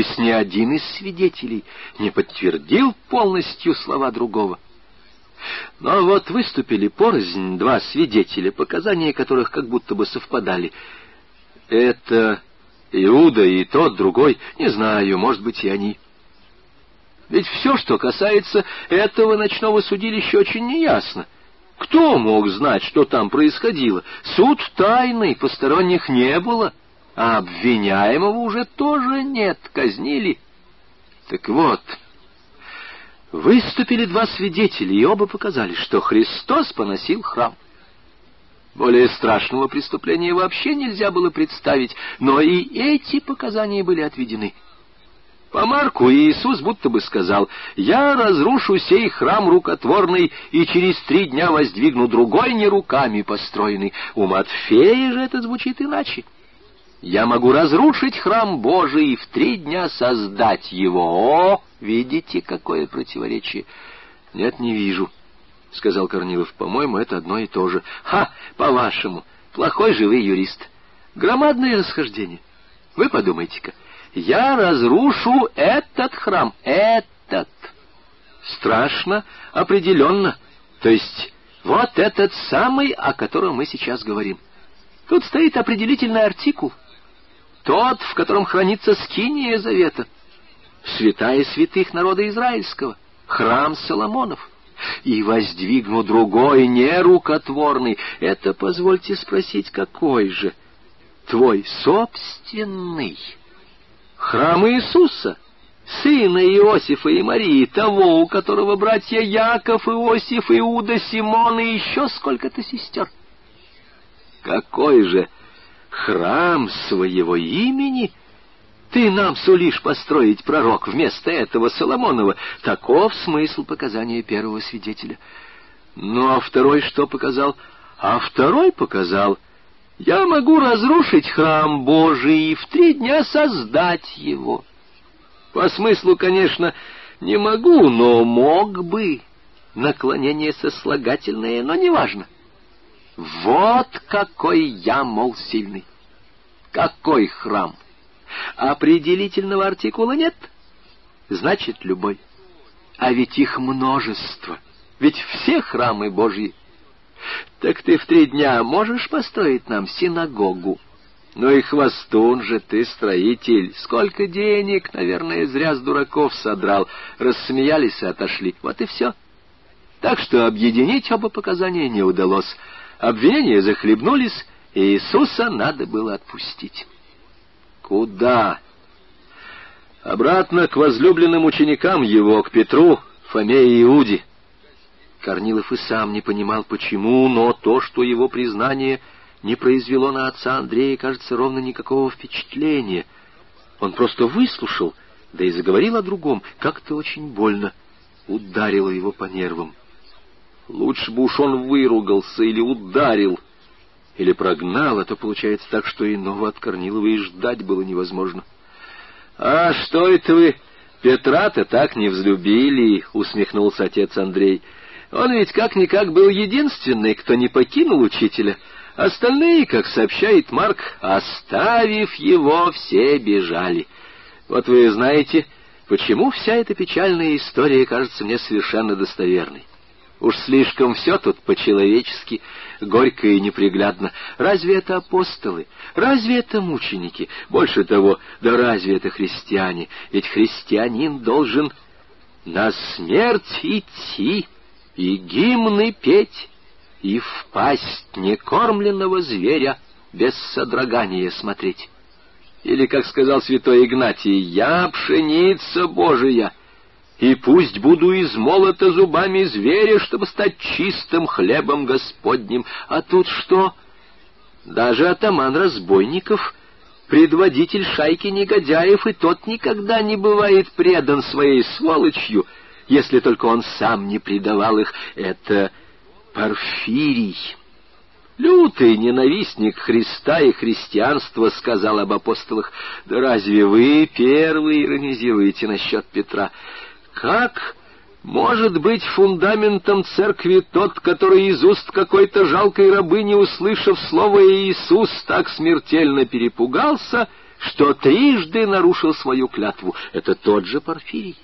есть ни один из свидетелей не подтвердил полностью слова другого. Но вот выступили порознь два свидетеля, показания которых как будто бы совпадали. Это Иуда и тот, другой, не знаю, может быть, и они. Ведь все, что касается этого ночного судилища, очень неясно. Кто мог знать, что там происходило? Суд тайный, посторонних не было, а обвиняемого уже тоже нет, казнили. Так вот, выступили два свидетеля, и оба показали, что Христос поносил храм. Более страшного преступления вообще нельзя было представить, но и эти показания были отведены. По Марку Иисус будто бы сказал, «Я разрушу сей храм рукотворный и через три дня воздвигну другой не руками построенный». У Матфея же это звучит иначе. «Я могу разрушить храм Божий и в три дня создать его». О, видите, какое противоречие? Нет, не вижу, — сказал Корнилов. По-моему, это одно и то же. Ха, по-вашему, плохой же вы юрист. Громадное расхождение. Вы подумайте-ка я разрушу этот храм, этот. Страшно, определенно. То есть вот этот самый, о котором мы сейчас говорим. Тут стоит определительный артикул. Тот, в котором хранится скиния завета. Святая святых народа израильского. Храм Соломонов. И воздвигну другой, нерукотворный. Это, позвольте спросить, какой же? Твой собственный храм Иисуса, сына Иосифа и Марии, того, у которого братья Яков, Иосиф, Иуда, Симон и еще сколько-то сестер. Какой же храм своего имени ты нам сулишь построить, пророк, вместо этого Соломонова? Таков смысл показания первого свидетеля. Ну, а второй что показал? А второй показал — я могу разрушить храм Божий и в три дня создать его. По смыслу, конечно, не могу, но мог бы. Наклонение сослагательное, но неважно. Вот какой я, мол, сильный. Какой храм? Определительного артикула нет. Значит, любой. А ведь их множество. Ведь все храмы Божьи так ты в три дня можешь построить нам синагогу? Ну и хвостун же ты, строитель. Сколько денег, наверное, зря с дураков содрал. Рассмеялись и отошли. Вот и все. Так что объединить оба показания не удалось. Обвинения захлебнулись, Иисуса надо было отпустить. Куда? Обратно к возлюбленным ученикам его, к Петру, Фоме и Иуде. Корнилов и сам не понимал, почему, но то, что его признание не произвело на отца Андрея, кажется, ровно никакого впечатления. Он просто выслушал, да и заговорил о другом, как-то очень больно. Ударило его по нервам. Лучше бы уж он выругался или ударил, или прогнал, а то получается так, что иного от Корнилова и ждать было невозможно. — А что это вы Петра-то так не взлюбили? — усмехнулся отец Андрей. — он ведь как-никак был единственный, кто не покинул учителя. Остальные, как сообщает Марк, оставив его, все бежали. Вот вы знаете, почему вся эта печальная история кажется мне совершенно достоверной. Уж слишком все тут по-человечески, горько и неприглядно. Разве это апостолы? Разве это мученики? Больше того, да разве это христиане? Ведь христианин должен на смерть идти и гимны петь, и в пасть некормленного зверя без содрогания смотреть. Или, как сказал святой Игнатий, «Я пшеница Божия, и пусть буду измолота зубами зверя, чтобы стать чистым хлебом Господним». А тут что? Даже атаман разбойников — предводитель шайки негодяев, и тот никогда не бывает предан своей сволочью — если только он сам не предавал их. Это Порфирий. Лютый ненавистник Христа и христианства сказал об апостолах. Да разве вы первые иронизируете насчет Петра? Как может быть фундаментом церкви тот, который из уст какой-то жалкой рабыни, услышав слово Иисус, так смертельно перепугался, что трижды нарушил свою клятву. Это тот же Порфирий.